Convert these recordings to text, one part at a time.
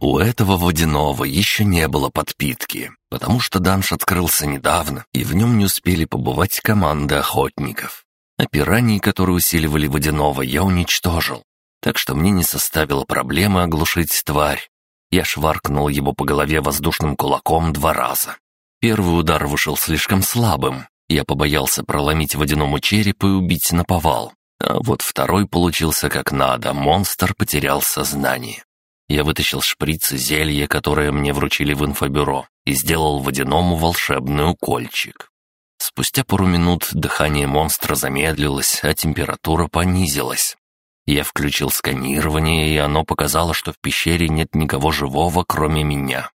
У этого водяного еще не было подпитки, потому что данж открылся недавно, и в нем не успели побывать команды охотников. А пираний, которые усиливали водяного, я уничтожил. Так что мне не составило проблемы оглушить тварь. Я шваркнул его по голове воздушным кулаком два раза. Первый удар вышел слишком слабым. Я побоялся проломить водяному череп и убить наповал. А вот второй получился как надо, монстр потерял сознание. Я вытащил шприц и зелье, которое мне вручили в инфобюро, и сделал водяному волшебный укольчик. Спустя пару минут дыхание монстра замедлилось, а температура понизилась. Я включил сканирование, и оно показало, что в пещере нет никого живого, кроме меня.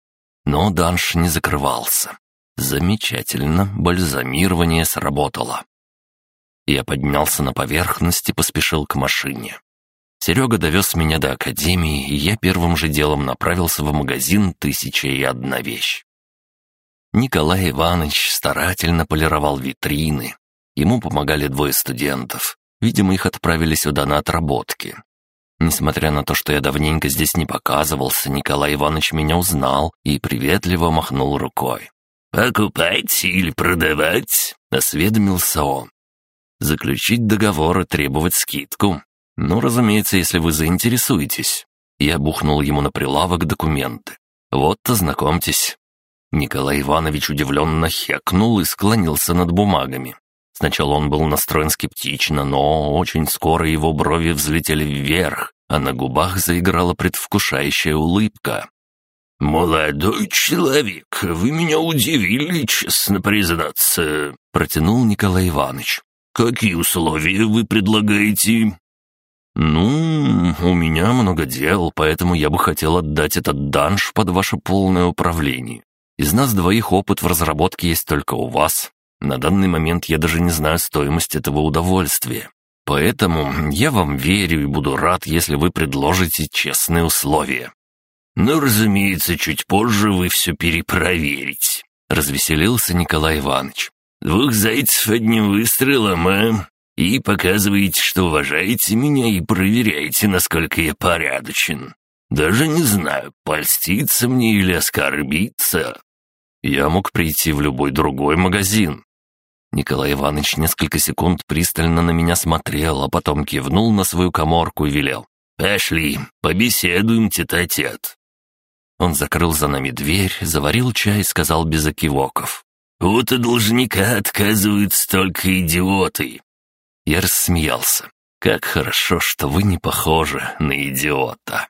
Но данж не закрывался. Замечательно, бальзамирование сработало. Я поднялся на поверхность и поспешил к машине. Серега довез меня до академии, и я первым же делом направился в магазин «Тысяча и одна вещь». Николай Иванович старательно полировал витрины. Ему помогали двое студентов. Видимо, их отправили сюда на отработки. Несмотря на то, что я давненько здесь не показывался, Николай Иванович меня узнал и приветливо махнул рукой. «Покупать или продавать?» — осведомился он. «Заключить договор и требовать скидку. «Ну, разумеется, если вы заинтересуетесь». Я бухнул ему на прилавок документы. «Вот-то знакомьтесь». Николай Иванович удивленно хекнул и склонился над бумагами. Сначала он был настроен скептично, но очень скоро его брови взлетели вверх, а на губах заиграла предвкушающая улыбка. «Молодой человек, вы меня удивили, честно признаться», — протянул Николай Иванович. «Какие условия вы предлагаете?» «Ну, у меня много дел, поэтому я бы хотел отдать этот данж под ваше полное управление. Из нас двоих опыт в разработке есть только у вас. На данный момент я даже не знаю стоимость этого удовольствия. Поэтому я вам верю и буду рад, если вы предложите честные условия». «Ну, разумеется, чуть позже вы все перепроверите», — развеселился Николай Иванович. «Двух зайцев одним выстрелом, а? И показываете, что уважаете меня и проверяете, насколько я порядочен. Даже не знаю, польститься мне или оскорбиться. Я мог прийти в любой другой магазин. Николай Иванович несколько секунд пристально на меня смотрел, а потом кивнул на свою коморку и велел. «Пошли, побеседуем тет-а-тет». Он закрыл за нами дверь, заварил чай и сказал без окивоков. «Вот и должника отказывают столько идиоты. Я рассмеялся. «Как хорошо, что вы не похожи на идиота».